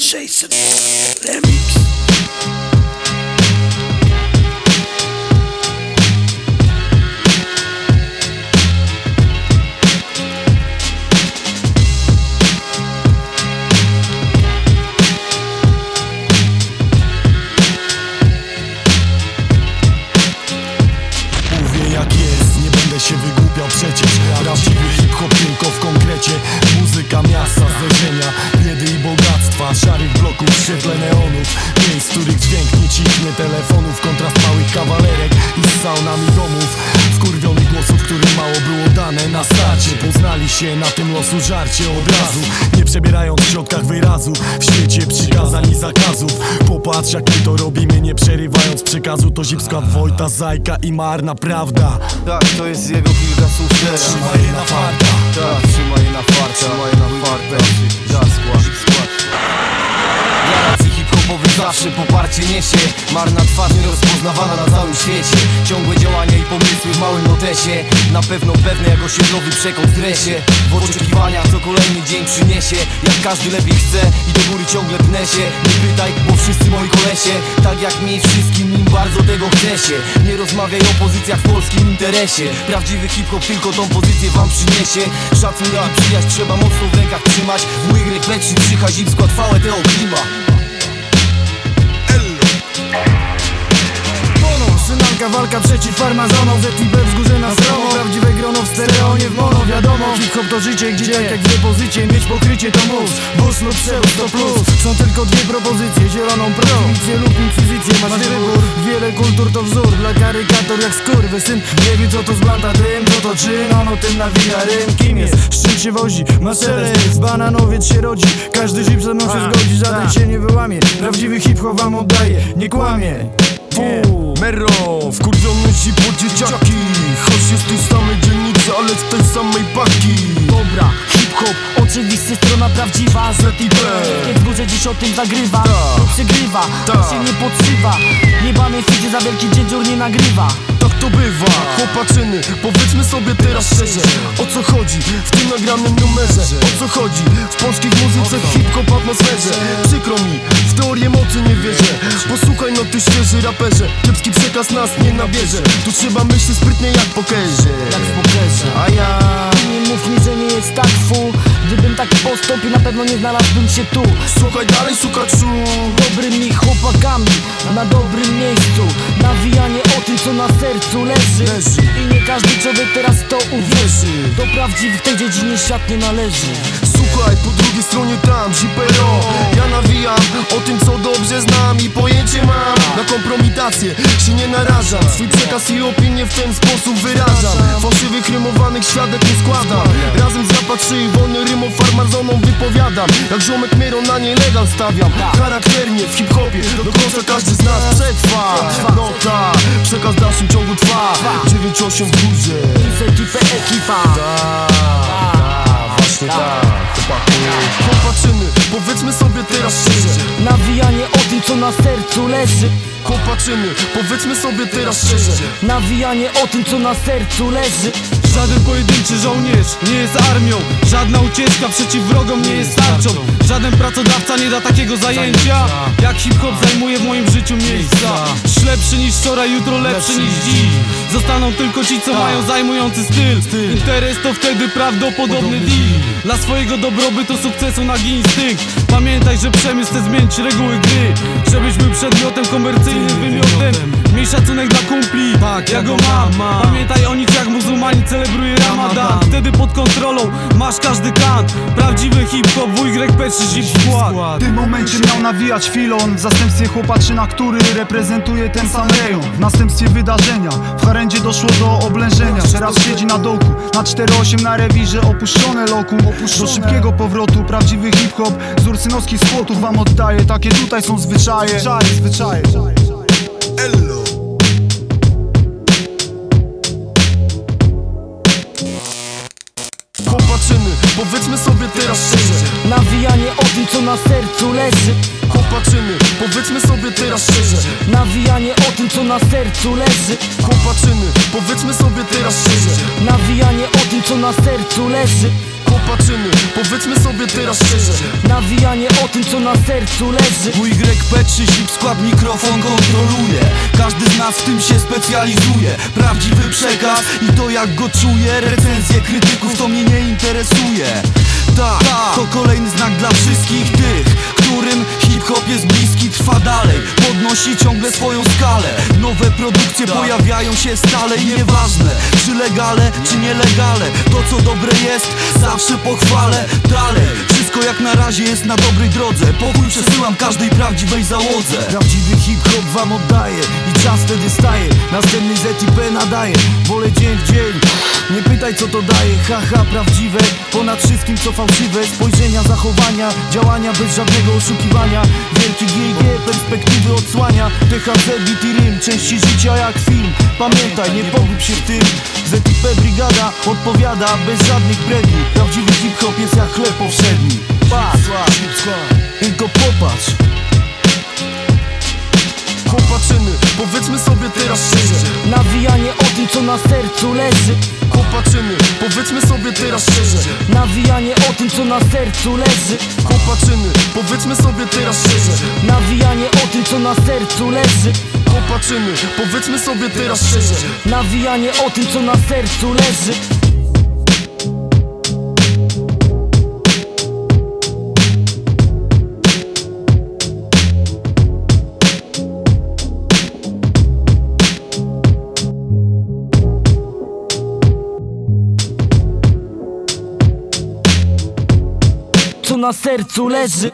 600 Remix jest, nie będę się wygłupiał przecież. Prawdziwy hip-hop tylko w konkrecie. Muzyka miasta, zderzenia, świetle neonów. Miejsc, których dźwięk nie cichnie telefonów Kontrast małych kawalerek i z saunami domów. Wkurwionych głosów, którym mało było dane. Na starcie Poznali się na tym losu żarcie od razu. Nie przebierając w środkach wyrazu W świecie przykazań i zakazów. Popatrz jak my to robimy, nie przerywając przekazu. To zipska Wojta, Zajka i marna prawda. Tak, to jest jego kilka słów teraz. Trzymaj je na farta. Tak, poparcie niesie Marna twarz nierozpoznawana na całym świecie. Ciągłe działania i pomysły w małym notesie. Na pewno pewne jak osiedlowy przekąt w dresie. W oczekiwaniach co kolejny dzień przyniesie. Jak każdy lepiej chce i do góry ciągle pnę się Nie pytaj, bo wszyscy moi kolesie. Tak jak mi wszystkim im bardzo tego chce się Nie rozmawiaj o pozycjach w polskim interesie. Prawdziwy hip-hop tylko tą pozycję wam przyniesie. Szacunek i przyjaźń trzeba mocno w rękach trzymać. W łygrek lepszy przycha zimsko trwałe te klima Mono, szynanka, walka przeciw farmazonom ZTB wzgórze na stromo Prawdziwe grono w stereo, nie w mono, wiadomo Hip-hop to życie, gdzie tak jak w depozycie. Mieć pokrycie to mus, bus lub przełóż to plus. Są tylko dwie propozycje, zieloną prohibicję lub inkwizycję. Masz wybór, wiele kultur to wzór. Dla karykator jak skurwysyn Nie wie co to zblanta dym, co to czyn. Ono tym nawija rym, kim jest, z czym się wozi. Ma z bananowiec się rodzi. Każdy żyw ze mną się zgodzi, żaden się nie wyłamie. Prawdziwy hip-hop wam oddaje, nie kłamie Nie. Mero, wkurwiony zipo dzieciaki Choć jest tej samej dzielnicy, ale z tej samej paki Dobra, hip-hop, oczywiście strona prawdziwa ZIP Kiedy górze dziś o tym zagrywa. To przegrywa, to się nie podsywa. Jebany fidzie za wielki dziędzior nie nagrywa. Tak to bywa, chłopaczyny, powiedzmy sobie teraz szczerze O co chodzi w tym nagranym numerze? O co chodzi w polskiej muzyce, hip-hop atmosferze? Przykro mi, w teorię mocy nie wierzę. Posłuchaj no ty świeży raperze, kiepski przekaz nas nie nabierze. Tu trzeba myśleć sprytnie jak pokerze postąpił, na pewno nie znalazłbym się tu. Słuchaj dalej, szukaczu Dobrymi chłopakami, na dobrym miejscu. Nawijanie o tym, co na sercu leży. Leży. I nie każdy człowiek teraz to uwierzy. Wierzy Do prawdziwych w tej dziedzinie świat nie należy Słuchaj, po drugiej stronie tam, zipero Ja nawijam o tym, co dobrze znam I pojęcie mam. Na kompromitację Się nie narażam. Swój przekaz i opinię w ten sposób wyrażam. Fałszywych rymowanych świadek nie składam. Razem z rapaczy i wolny rymów farmazoną wypowiadam. Jak ziomek Miero na nielegal stawiam. Charakternie w hip-hopie Do końca każdy z nas przetrwa. No tak, przekaz w dalszym ciągu trwa. 9-8 w górze. ZTP ekipa. Tak, właśnie tak, chłopaku Chłopaczyny, powiedzmy sobie teraz szczerze. Nawijanie o tym, co na sercu leży Powiedzmy sobie teraz szczerze. Nawijanie o tym, co na sercu leży. Żaden pojedynczy żołnierz nie jest armią. Żadna ucieczka przeciw wrogom nie jest tarczą. Żaden pracodawca nie da takiego zajęcia. Jak hip-hop zajmuje w moim życiu miejsca. Dziś lepszy niż wczoraj, jutro lepszy niż dziś. Zostaną tylko ci, co mają zajmujący styl. Interes to wtedy prawdopodobny deal. Dla swojego dobrobytu, sukcesu nagi instynkt. Pamiętaj, że przemysł chce zmienić reguły gry. Żebyś był przedmiotem komercyjnym wymiotem. Miej szacunek dla kumpli, ja go mam. Pamiętaj o nich jak muzułmani celebruje ramadan. Wtedy pod kontrolą masz każdy kant Prawdziwy hip-hop, WYP czy zip skład. W tym momencie miał nawijać filon. W zastępstwie chłopaczyna, który reprezentuje ten sam rejon. W następstwie wydarzenia. W harendzie doszło do oblężenia. Teraz siedzi na dołku. Na 4-8 na rewirze. Opuszczone lokum. Do szybkiego powrotu. Prawdziwy hip-hop Z ursynowskich spłotów wam oddaję. Takie tutaj są zwyczaje. Zwyczaje, zwyczaje Ello Chłopaczyny, powiedzmy sobie teraz szczerze. Nawijanie o tym, co na sercu leży. Chłopaczyny, powiedzmy sobie teraz szczerze. Nawijanie o tym, co na sercu leży. Chłopaczyny, powiedzmy sobie teraz szczerze. Nawijanie o tym, co na sercu leży Chłopaczyny, powiedzmy sobie teraz szczerze. Nawijanie o tym co na sercu leży. WYP3 Sip skład mikrofon kontroluje. Każdy z nas w tym się specjalizuje. Prawdziwy przekaz i to jak go czuję. Recenzje krytyków to mnie nie interesuje. Tak, to kolejny znak dla wszystkich tych Którym hip-hop jest bliski, trwa dalej. Podnosi ciągle swoją skalę Nowe produkcje pojawiają się stale I nieważne, czy legale, czy nielegalne To co dobre jest, zawsze pochwalę Dalej, wszystko jak na razie jest na dobrej drodze. Pokój przesyłam każdej prawdziwej załodze. Prawdziwy hip-hop wam oddaje I czas wtedy staje. Następny ZIP nadaje. Wolę dzień w dzień. Nie pytaj co to daje. Haha, prawdziwe. Ponad wszystkim co fałszywe. Spojrzenia, zachowania Działania bez żadnego oszukiwania. Wielki GG perspektywy odsłania. THC, beat i rym. Części życia jak film. Pamiętaj, nie pogub się w tym. ZIP brigada odpowiada Bez żadnych bredni Prawdziwy hip-hop jest jak chleb powszedni Patrz, tylko popatrz. Chłopaczyny, powiedzmy sobie teraz szczerze. Nawijanie o tym co na sercu leży. Chłopaczyny, powiedzmy sobie teraz szczerze. Nawijanie o tym co na sercu leży. Chłopaczyny, powiedzmy sobie teraz szczerze. Nawijanie o tym co na sercu leży. Chłopaczyny, powiedzmy sobie teraz szczerze. Nawijanie o tym co na sercu leży Co na sercu leży